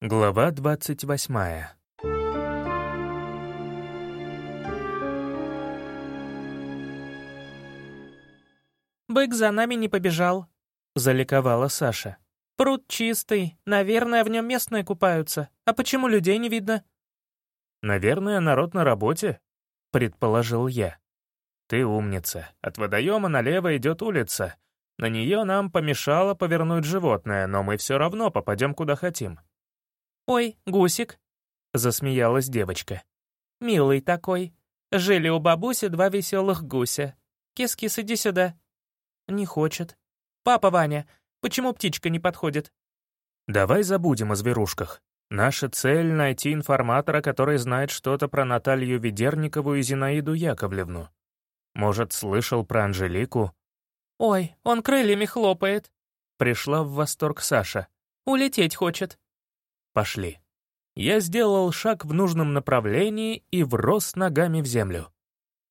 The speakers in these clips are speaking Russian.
Глава двадцать восьмая. «Бык за нами не побежал», — заликовала Саша. «Пруд чистый, наверное, в нем местные купаются. А почему людей не видно?» «Наверное, народ на работе», — предположил я. «Ты умница. От водоема налево идет улица. На нее нам помешало повернуть животное, но мы все равно попадем куда хотим. «Ой, гусик», — засмеялась девочка. «Милый такой. Жили у бабуси два веселых гуся. Кис-кис, иди сюда». «Не хочет». «Папа Ваня, почему птичка не подходит?» «Давай забудем о зверушках. Наша цель — найти информатора, который знает что-то про Наталью Ведерникову и Зинаиду Яковлевну. Может, слышал про Анжелику?» «Ой, он крыльями хлопает», — пришла в восторг Саша. «Улететь хочет». Пошли. Я сделал шаг в нужном направлении и врос ногами в землю.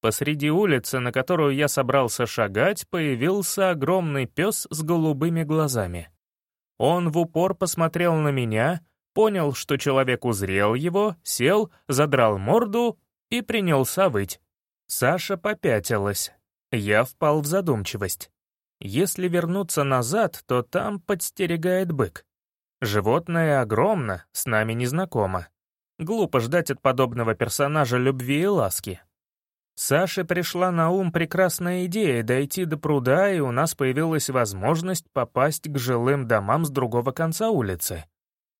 Посреди улицы, на которую я собрался шагать, появился огромный пес с голубыми глазами. Он в упор посмотрел на меня, понял, что человек узрел его, сел, задрал морду и принялся выть. Саша попятилась. Я впал в задумчивость. Если вернуться назад, то там подстерегает бык. Животное огромно, с нами незнакомо. Глупо ждать от подобного персонажа любви и ласки. Саше пришла на ум прекрасная идея дойти до пруда, и у нас появилась возможность попасть к жилым домам с другого конца улицы.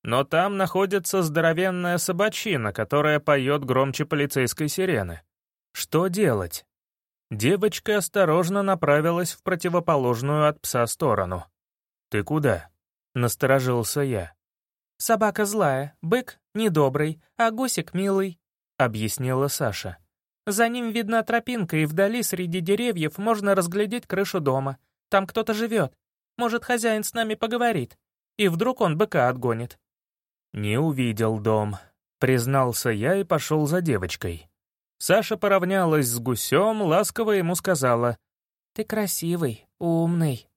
Но там находится здоровенная собачина, которая поет громче полицейской сирены. Что делать? Девочка осторожно направилась в противоположную от пса сторону. «Ты куда?» Насторожился я. «Собака злая, бык недобрый, а гусик милый», — объяснила Саша. «За ним видна тропинка, и вдали среди деревьев можно разглядеть крышу дома. Там кто-то живет. Может, хозяин с нами поговорит. И вдруг он быка отгонит». «Не увидел дом», — признался я и пошел за девочкой. Саша поравнялась с гусем, ласково ему сказала. «Ты красивый, умный,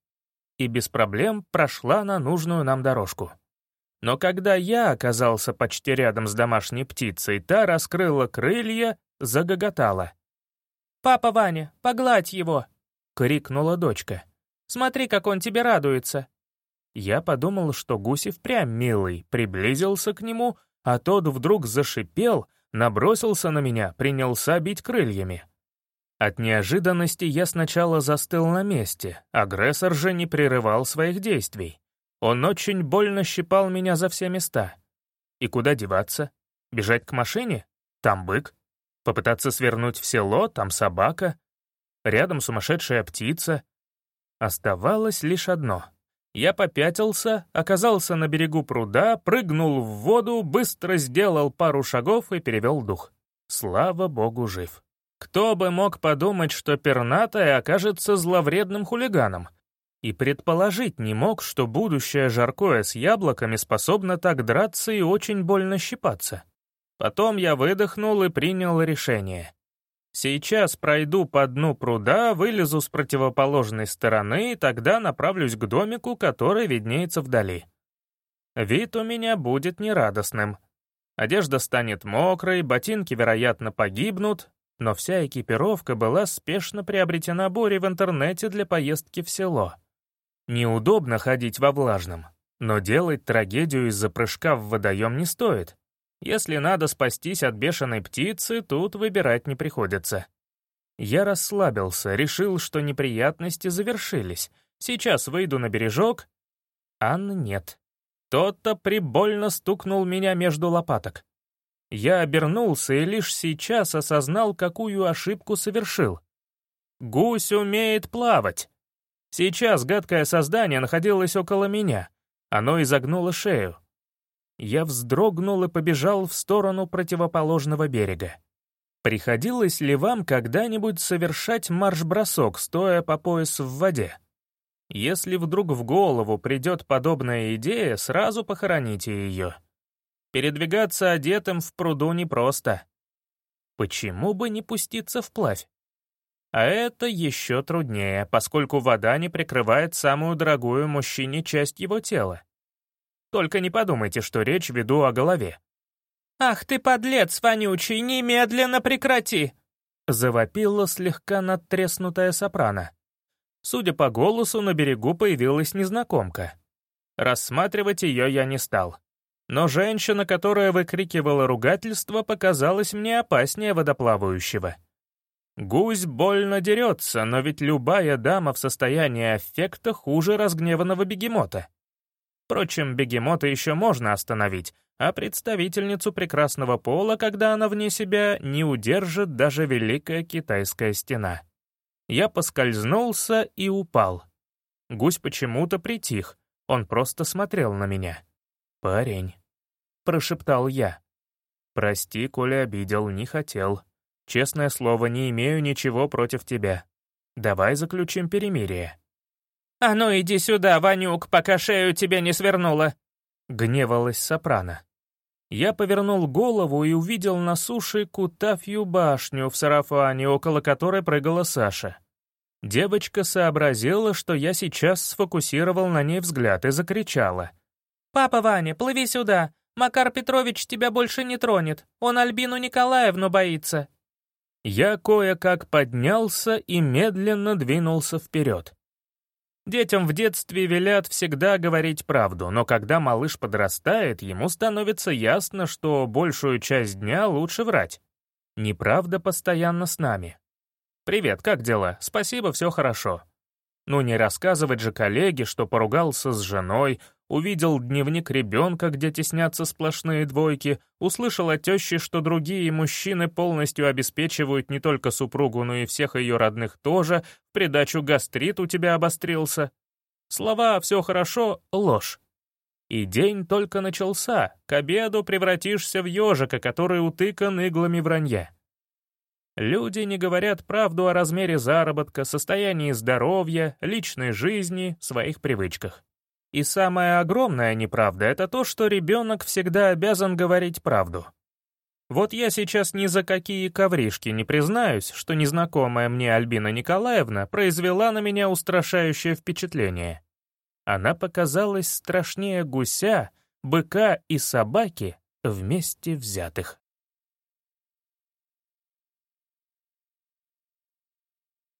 и без проблем прошла на нужную нам дорожку. Но когда я оказался почти рядом с домашней птицей, та раскрыла крылья, загоготала. «Папа Ваня, погладь его!» — крикнула дочка. «Смотри, как он тебе радуется!» Я подумал, что гусь и впрямь милый, приблизился к нему, а тот вдруг зашипел, набросился на меня, принялся бить крыльями. От неожиданности я сначала застыл на месте, агрессор же не прерывал своих действий. Он очень больно щипал меня за все места. И куда деваться? Бежать к машине? Там бык. Попытаться свернуть в село? Там собака. Рядом сумасшедшая птица. Оставалось лишь одно. Я попятился, оказался на берегу пруда, прыгнул в воду, быстро сделал пару шагов и перевел дух. Слава богу, жив. Кто бы мог подумать, что пернатая окажется зловредным хулиганом? И предположить не мог, что будущее жаркое с яблоками способно так драться и очень больно щипаться. Потом я выдохнул и принял решение. Сейчас пройду по дну пруда, вылезу с противоположной стороны и тогда направлюсь к домику, который виднеется вдали. Вид у меня будет нерадостным. Одежда станет мокрой, ботинки, вероятно, погибнут, но вся экипировка была спешно приобретена Бори в интернете для поездки в село. Неудобно ходить во влажном, но делать трагедию из-за прыжка в водоем не стоит. Если надо спастись от бешеной птицы, тут выбирать не приходится. Я расслабился, решил, что неприятности завершились. Сейчас выйду на бережок. Анны нет. Тот-то прибольно стукнул меня между лопаток. Я обернулся и лишь сейчас осознал, какую ошибку совершил. Гусь умеет плавать. Сейчас гадкое создание находилось около меня. Оно изогнуло шею. Я вздрогнул и побежал в сторону противоположного берега. Приходилось ли вам когда-нибудь совершать марш-бросок, стоя по пояс в воде? Если вдруг в голову придет подобная идея, сразу похороните ее. Передвигаться одетым в пруду непросто. Почему бы не пуститься вплавь? А это еще труднее, поскольку вода не прикрывает самую дорогую мужчине часть его тела. Только не подумайте, что речь веду о голове». «Ах ты, подлец вонючий, немедленно прекрати!» Завопила слегка надтреснутая сопрано. Судя по голосу, на берегу появилась незнакомка. Рассматривать ее я не стал. Но женщина, которая выкрикивала ругательство, показалась мне опаснее водоплавающего. Гусь больно дерется, но ведь любая дама в состоянии аффекта хуже разгневанного бегемота. Впрочем, бегемота еще можно остановить, а представительницу прекрасного пола, когда она вне себя, не удержит даже Великая Китайская стена. Я поскользнулся и упал. Гусь почему-то притих, он просто смотрел на меня. «Парень», — прошептал я. «Прости, коли обидел, не хотел. Честное слово, не имею ничего против тебя. Давай заключим перемирие». «А ну иди сюда, Ванюк, пока шею тебе не свернула!» — гневалась Сопрано. Я повернул голову и увидел на суше Кутафью башню в сарафане, около которой прыгала Саша. Девочка сообразила, что я сейчас сфокусировал на ней взгляд и закричала. «Папа Ваня, плыви сюда! Макар Петрович тебя больше не тронет. Он Альбину Николаевну боится». Я кое-как поднялся и медленно двинулся вперед. Детям в детстве велят всегда говорить правду, но когда малыш подрастает, ему становится ясно, что большую часть дня лучше врать. Неправда постоянно с нами. «Привет, как дела? Спасибо, все хорошо». Ну не рассказывать же коллеге, что поругался с женой, увидел дневник ребенка, где теснятся сплошные двойки, услышал от тещи, что другие мужчины полностью обеспечивают не только супругу, но и всех ее родных тоже, придачу гастрит у тебя обострился. Слова «все хорошо» — ложь. И день только начался, к обеду превратишься в ежика, который утыкан иглами вранья. Люди не говорят правду о размере заработка, состоянии здоровья, личной жизни, своих привычках. И самая огромная неправда — это то, что ребенок всегда обязан говорить правду. Вот я сейчас ни за какие ковришки не признаюсь, что незнакомая мне Альбина Николаевна произвела на меня устрашающее впечатление. Она показалась страшнее гуся, быка и собаки вместе взятых.